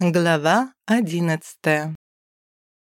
Глава 11.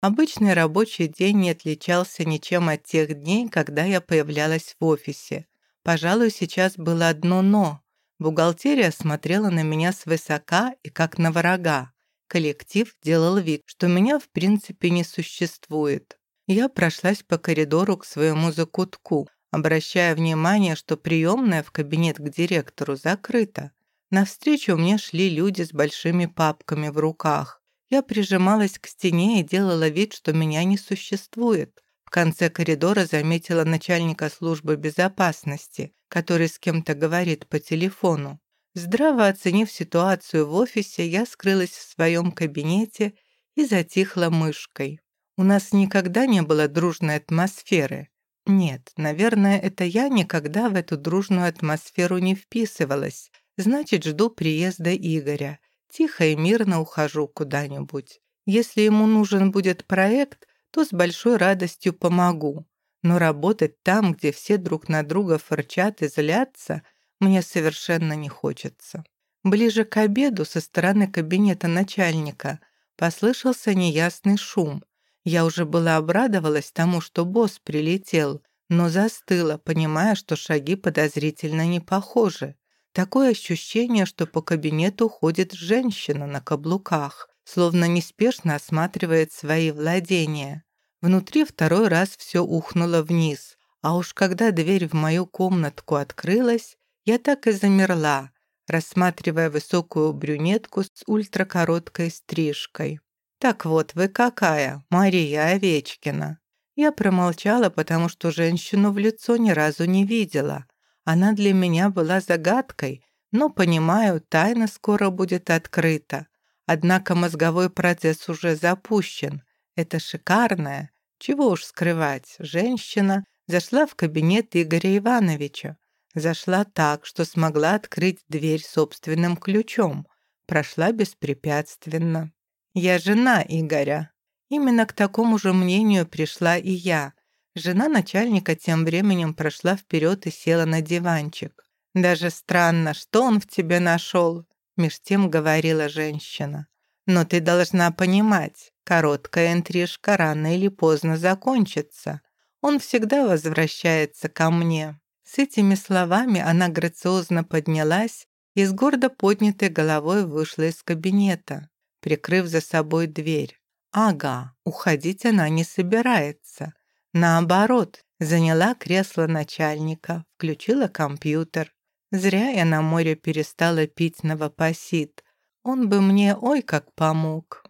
Обычный рабочий день не отличался ничем от тех дней, когда я появлялась в офисе. Пожалуй, сейчас было одно «но». Бухгалтерия смотрела на меня свысока и как на врага. Коллектив делал вид, что меня в принципе не существует. Я прошлась по коридору к своему закутку, обращая внимание, что приемная в кабинет к директору закрыта. Навстречу мне шли люди с большими папками в руках. Я прижималась к стене и делала вид, что меня не существует. В конце коридора заметила начальника службы безопасности, который с кем-то говорит по телефону. Здраво оценив ситуацию в офисе, я скрылась в своем кабинете и затихла мышкой. У нас никогда не было дружной атмосферы. Нет, наверное, это я никогда в эту дружную атмосферу не вписывалась, Значит, жду приезда Игоря. Тихо и мирно ухожу куда-нибудь. Если ему нужен будет проект, то с большой радостью помогу. Но работать там, где все друг на друга фырчат и злятся, мне совершенно не хочется. Ближе к обеду со стороны кабинета начальника послышался неясный шум. Я уже была обрадовалась тому, что босс прилетел, но застыла, понимая, что шаги подозрительно не похожи. Такое ощущение, что по кабинету ходит женщина на каблуках, словно неспешно осматривает свои владения. Внутри второй раз все ухнуло вниз, а уж когда дверь в мою комнатку открылась, я так и замерла, рассматривая высокую брюнетку с ультракороткой стрижкой. «Так вот вы какая, Мария Овечкина!» Я промолчала, потому что женщину в лицо ни разу не видела – она для меня была загадкой, но, понимаю, тайна скоро будет открыта. Однако мозговой процесс уже запущен. Это шикарная, чего уж скрывать, женщина зашла в кабинет Игоря Ивановича. Зашла так, что смогла открыть дверь собственным ключом. Прошла беспрепятственно. «Я жена Игоря». Именно к такому же мнению пришла и я, Жена начальника тем временем прошла вперед и села на диванчик. «Даже странно, что он в тебе нашел», — меж тем говорила женщина. «Но ты должна понимать, короткая интрижка рано или поздно закончится. Он всегда возвращается ко мне». С этими словами она грациозно поднялась и с гордо поднятой головой вышла из кабинета, прикрыв за собой дверь. «Ага, уходить она не собирается. Наоборот, заняла кресло начальника, включила компьютер. Зря я на море перестала пить новопосит. Он бы мне ой как помог.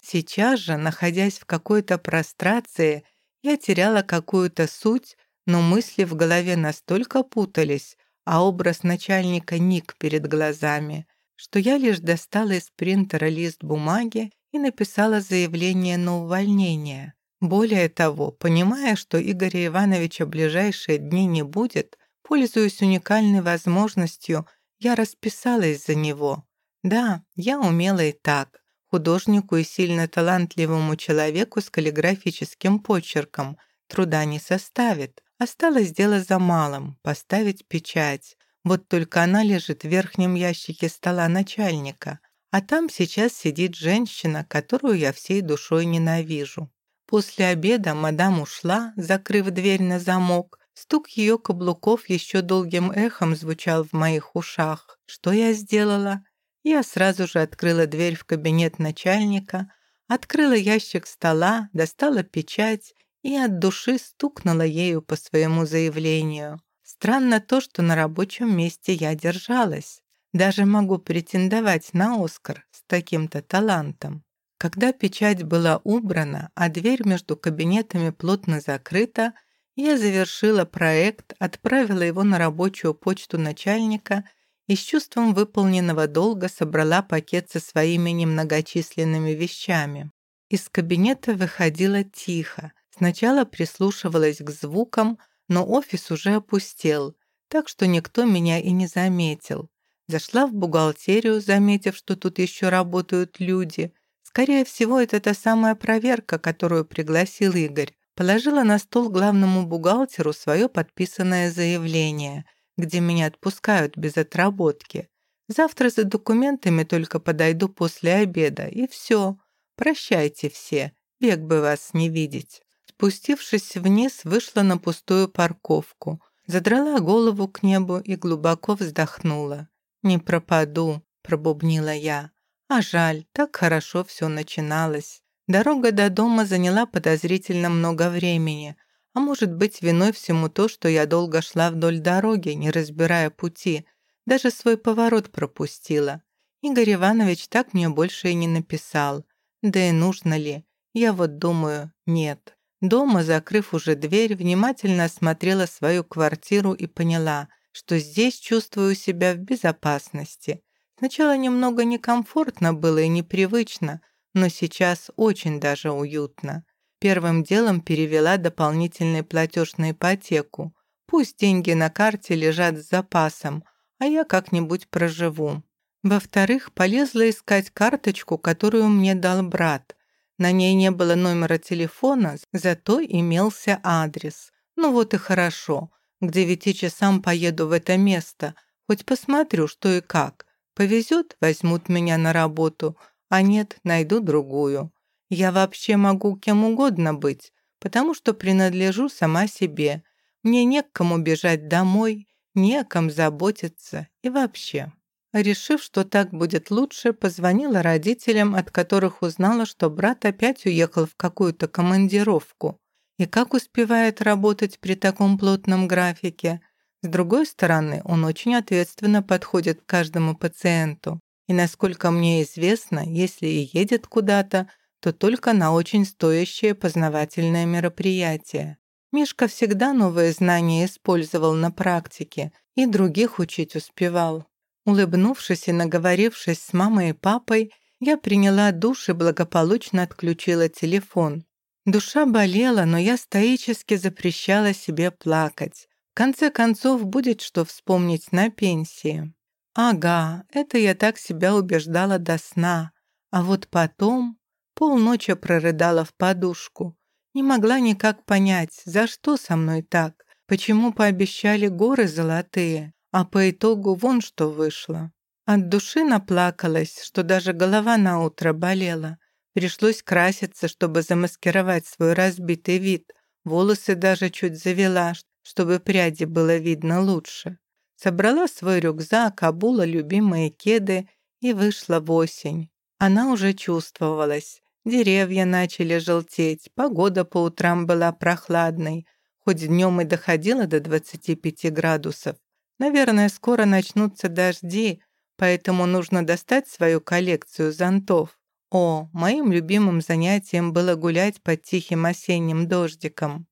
Сейчас же, находясь в какой-то прострации, я теряла какую-то суть, но мысли в голове настолько путались, а образ начальника ник перед глазами, что я лишь достала из принтера лист бумаги и написала заявление на увольнение. Более того, понимая, что Игоря Ивановича ближайшие дни не будет, пользуясь уникальной возможностью, я расписалась за него. Да, я умела и так. Художнику и сильно талантливому человеку с каллиграфическим почерком труда не составит. Осталось дело за малым – поставить печать. Вот только она лежит в верхнем ящике стола начальника, а там сейчас сидит женщина, которую я всей душой ненавижу. После обеда мадам ушла, закрыв дверь на замок. Стук ее каблуков еще долгим эхом звучал в моих ушах. Что я сделала? Я сразу же открыла дверь в кабинет начальника, открыла ящик стола, достала печать и от души стукнула ею по своему заявлению. Странно то, что на рабочем месте я держалась. Даже могу претендовать на Оскар с таким-то талантом. Когда печать была убрана, а дверь между кабинетами плотно закрыта, я завершила проект, отправила его на рабочую почту начальника и с чувством выполненного долга собрала пакет со своими немногочисленными вещами. Из кабинета выходила тихо. Сначала прислушивалась к звукам, но офис уже опустел, так что никто меня и не заметил. Зашла в бухгалтерию, заметив, что тут еще работают люди – Скорее всего, это та самая проверка, которую пригласил Игорь. Положила на стол главному бухгалтеру свое подписанное заявление, где меня отпускают без отработки. Завтра за документами только подойду после обеда, и все. Прощайте все, век бы вас не видеть». Спустившись вниз, вышла на пустую парковку, задрала голову к небу и глубоко вздохнула. «Не пропаду», — пробубнила я. А жаль, так хорошо все начиналось. Дорога до дома заняла подозрительно много времени, а может быть виной всему то, что я долго шла вдоль дороги, не разбирая пути, даже свой поворот пропустила. Игорь Иванович так мне больше и не написал. Да и нужно ли? Я вот думаю, нет. Дома, закрыв уже дверь, внимательно осмотрела свою квартиру и поняла, что здесь чувствую себя в безопасности. Сначала немного некомфортно было и непривычно, но сейчас очень даже уютно. Первым делом перевела дополнительный платеж на ипотеку. Пусть деньги на карте лежат с запасом, а я как-нибудь проживу. Во-вторых, полезла искать карточку, которую мне дал брат. На ней не было номера телефона, зато имелся адрес. Ну вот и хорошо. К девяти часам поеду в это место. Хоть посмотрю, что и как. Повезет, возьмут меня на работу, а нет, найду другую. Я вообще могу кем угодно быть, потому что принадлежу сама себе. Мне не к кому бежать домой, не о ком заботиться и вообще. Решив, что так будет лучше, позвонила родителям, от которых узнала, что брат опять уехал в какую-то командировку. И как успевает работать при таком плотном графике? С другой стороны, он очень ответственно подходит к каждому пациенту. И насколько мне известно, если и едет куда-то, то только на очень стоящее познавательное мероприятие. Мишка всегда новые знания использовал на практике и других учить успевал. Улыбнувшись и наговорившись с мамой и папой, я приняла душ и благополучно отключила телефон. Душа болела, но я стоически запрещала себе плакать. Конце концов, будет что вспомнить на пенсии. Ага, это я так себя убеждала до сна. А вот потом полночи прорыдала в подушку. Не могла никак понять, за что со мной так, почему пообещали горы золотые, а по итогу вон что вышло. От души наплакалась, что даже голова на утро болела. Пришлось краситься, чтобы замаскировать свой разбитый вид. Волосы даже чуть завела, чтобы пряди было видно лучше. Собрала свой рюкзак, обула любимые кеды и вышла в осень. Она уже чувствовалась. Деревья начали желтеть, погода по утрам была прохладной, хоть днем и доходила до 25 градусов. Наверное, скоро начнутся дожди, поэтому нужно достать свою коллекцию зонтов. О, моим любимым занятием было гулять под тихим осенним дождиком.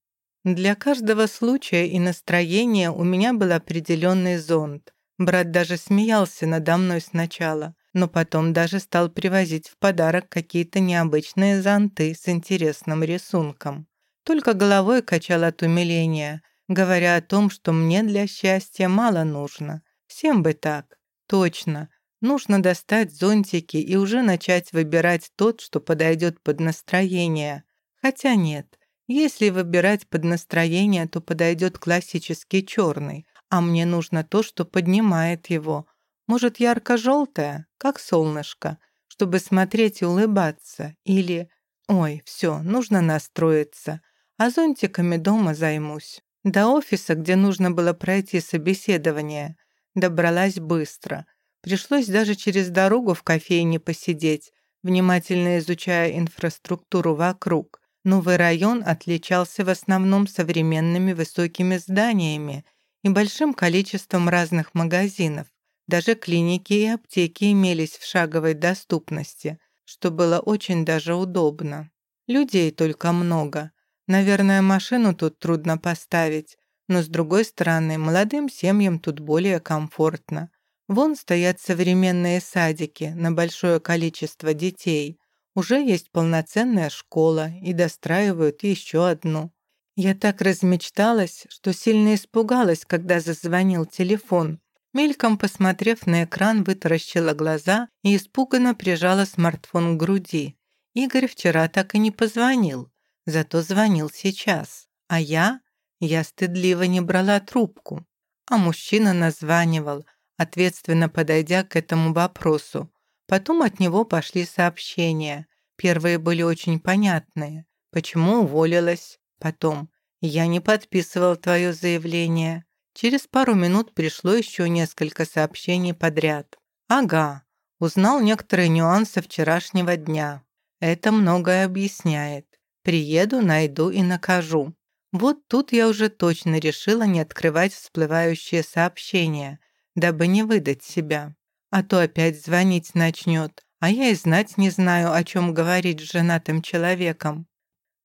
Для каждого случая и настроения у меня был определенный зонт. Брат даже смеялся надо мной сначала но потом даже стал привозить в подарок какие-то необычные зонты с интересным рисунком. Только головой качал от умиления, говоря о том, что мне для счастья мало нужно. Всем бы так. Точно. Нужно достать зонтики и уже начать выбирать тот, что подойдет под настроение. Хотя нет. Если выбирать под настроение, то подойдет классический черный, а мне нужно то, что поднимает его, может, ярко-желтая, как солнышко, чтобы смотреть и улыбаться? Или... Ой, все, нужно настроиться. А зонтиками дома займусь. До офиса, где нужно было пройти собеседование, добралась быстро. Пришлось даже через дорогу в кофейне посидеть, внимательно изучая инфраструктуру вокруг. Новый район отличался в основном современными высокими зданиями и большим количеством разных магазинов. Даже клиники и аптеки имелись в шаговой доступности, что было очень даже удобно. Людей только много. Наверное, машину тут трудно поставить, но с другой стороны, молодым семьям тут более комфортно. Вон стоят современные садики на большое количество детей. Уже есть полноценная школа и достраивают еще одну. Я так размечталась, что сильно испугалась, когда зазвонил телефон. Мельком посмотрев на экран, вытаращила глаза и испуганно прижала смартфон к груди. Игорь вчера так и не позвонил, зато звонил сейчас. А я? Я стыдливо не брала трубку. А мужчина названивал, ответственно подойдя к этому вопросу. Потом от него пошли сообщения. Первые были очень понятные. Почему уволилась? Потом. Я не подписывал твое заявление. Через пару минут пришло еще несколько сообщений подряд. Ага, узнал некоторые нюансы вчерашнего дня. Это многое объясняет. Приеду, найду и накажу. Вот тут я уже точно решила не открывать всплывающие сообщения, дабы не выдать себя. А то опять звонить начнет, а я и знать не знаю, о чем говорить с женатым человеком.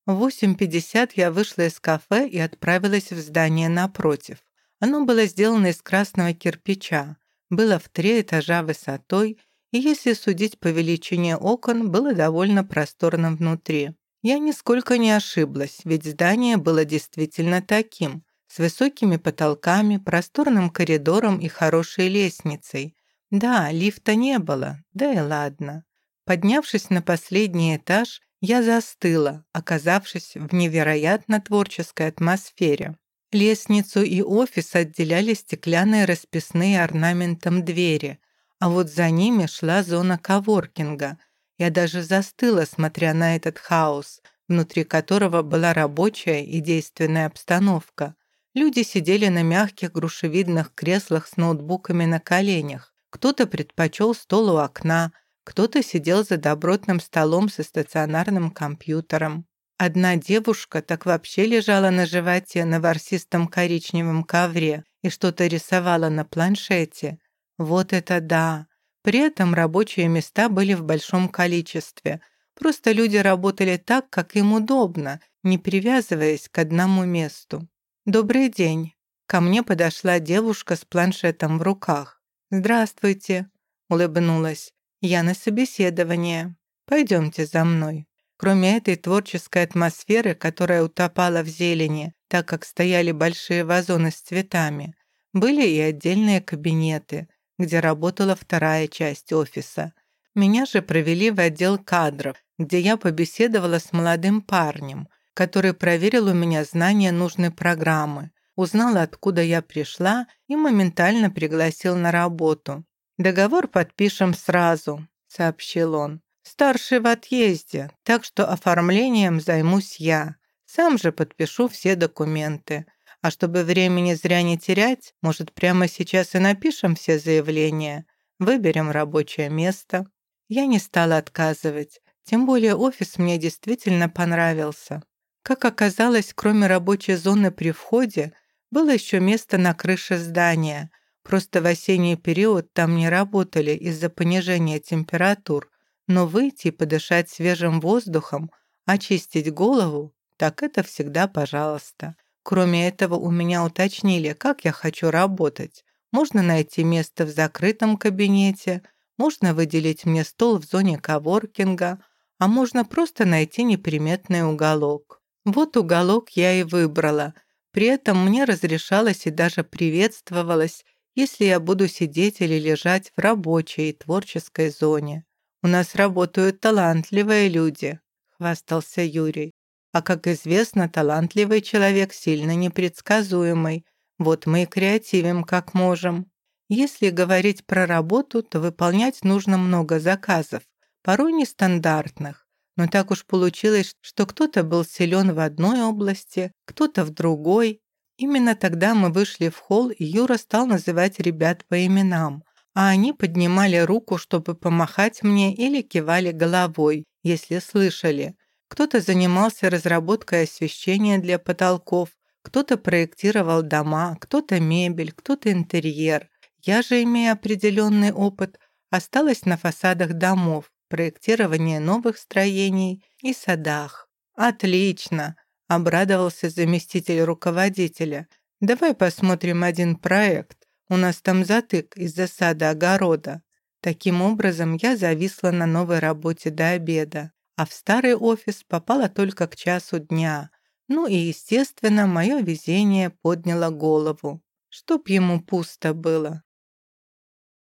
В 8.50 я вышла из кафе и отправилась в здание напротив. Оно было сделано из красного кирпича, было в три этажа высотой, и если судить по величине окон, было довольно просторно внутри. Я нисколько не ошиблась, ведь здание было действительно таким, с высокими потолками, просторным коридором и хорошей лестницей. Да, лифта не было, да и ладно. Поднявшись на последний этаж, я застыла, оказавшись в невероятно творческой атмосфере. Лестницу и офис отделяли стеклянные расписные орнаментом двери, а вот за ними шла зона коворкинга, я даже застыла, смотря на этот хаос, внутри которого была рабочая и действенная обстановка. Люди сидели на мягких грушевидных креслах с ноутбуками на коленях. Кто-то предпочел стол у окна, кто-то сидел за добротным столом со стационарным компьютером. Одна девушка так вообще лежала на животе на ворсистом коричневом ковре и что-то рисовала на планшете. Вот это да! При этом рабочие места были в большом количестве. Просто люди работали так, как им удобно, не привязываясь к одному месту. «Добрый день». Ко мне подошла девушка с планшетом в руках. «Здравствуйте», — улыбнулась. «Я на собеседование. Пойдемте за мной». Кроме этой творческой атмосферы, которая утопала в зелени, так как стояли большие вазоны с цветами, были и отдельные кабинеты, где работала вторая часть офиса. Меня же провели в отдел кадров, где я побеседовала с молодым парнем, который проверил у меня знания нужной программы, узнал, откуда я пришла и моментально пригласил на работу. «Договор подпишем сразу», — сообщил он. «Старший в отъезде, так что оформлением займусь я. Сам же подпишу все документы. А чтобы времени зря не терять, может, прямо сейчас и напишем все заявления, выберем рабочее место. Я не стала отказывать, тем более офис мне действительно понравился. Как оказалось, кроме рабочей зоны при входе, было еще место на крыше здания. Просто в осенний период там не работали из-за понижения температур, но выйти и подышать свежим воздухом, очистить голову, так это всегда пожалуйста. Кроме этого, у меня уточнили, как я хочу работать. Можно найти место в закрытом кабинете, можно выделить мне стол в зоне коворкинга, а можно просто найти неприметный уголок. Вот уголок я и выбрала. При этом мне разрешалось и даже приветствовалось, если я буду сидеть или лежать в рабочей и творческой зоне. «У нас работают талантливые люди», — хвастался Юрий. А как известно, талантливый человек сильно непредсказуемый. Вот мы и креативим как можем. Если говорить про работу, то выполнять нужно много заказов, порой нестандартных. Но так уж получилось, что кто-то был силен в одной области, кто-то в другой. Именно тогда мы вышли в холл, и Юра стал называть ребят по именам, а они поднимали руку, чтобы помахать мне или кивали головой, если слышали – кто-то занимался разработкой освещения для потолков, кто-то проектировал дома, кто-то мебель, кто-то интерьер. Я же, имея определенный опыт, осталась на фасадах домов, проектирование новых строений и садах. «Отлично!» – обрадовался заместитель руководителя. «Давай посмотрим один проект. У нас там затык из-за сада огорода». Таким образом, я зависла на новой работе до обеда а в старый офис попала только к часу дня. Ну и, естественно, мое везение подняло голову. Чтоб ему пусто было.